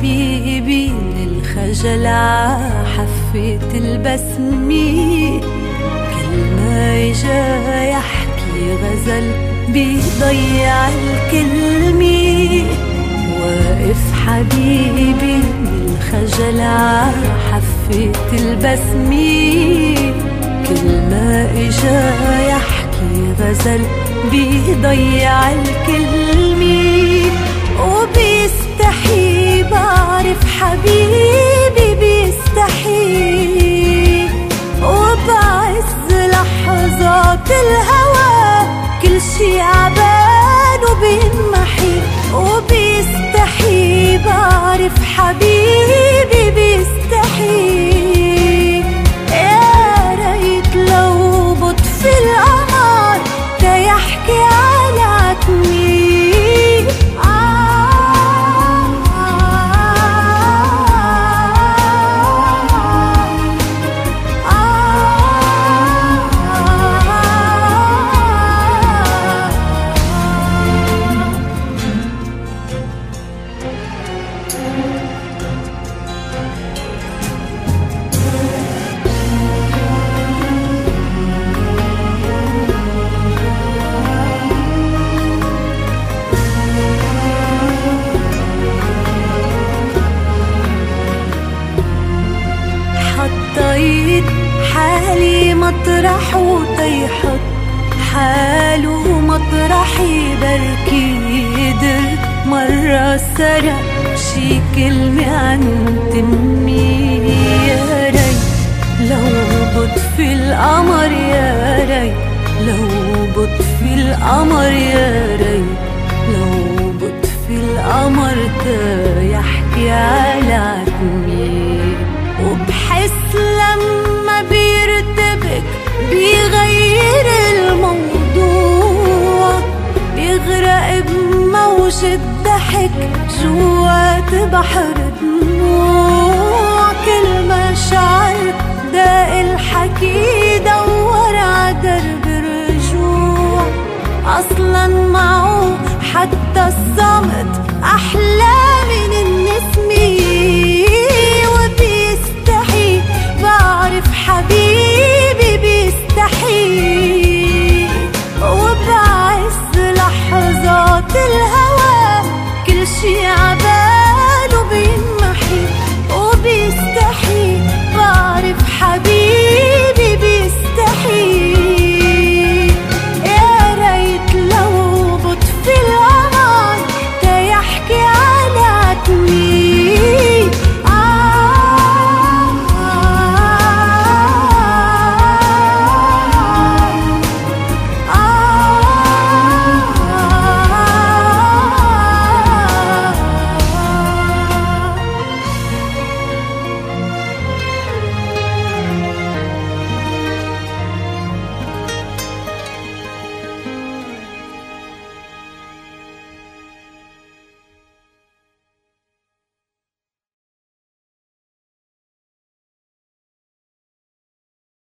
حبيبي من الخجل حفة البسمة كل ما إجا يحكي غزل بيضيع الكلمة واقف حبيبي من الخجل حفة البسمة كل ما إجا يحكي غزل بيضيع الكلمة لحظات الهوى كل شي عبان وبينمحي وبيستحي حطيت حالي مطرح وطيحط حاله مطرحي بركي قدر مرة سرق شي كلمة عن تمي. يا ريت لو بطفي القمر يا ريت لو بطفي القمر يا ريت لو بطفي القمر تا يحكي على ضحك جوات بحر دموع كل ما شعر داق الحكي دور ع درب الرجوع. أصلا معه حتى الصمت